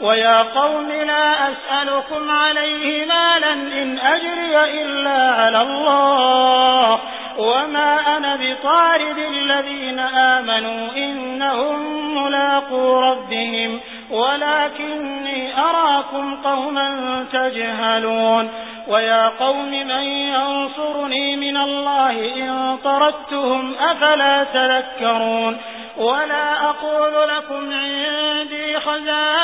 ويا قوم لا أسألكم عليه مالا إن أجري إلا على الله وما أنا بطارد الذين آمنوا إنهم ملاقو ربهم ولكني أراكم قوما تجهلون ويا قوم من ينصرني من الله إن طردتهم أفلا تذكرون ولا أقول لكم عندي خزائن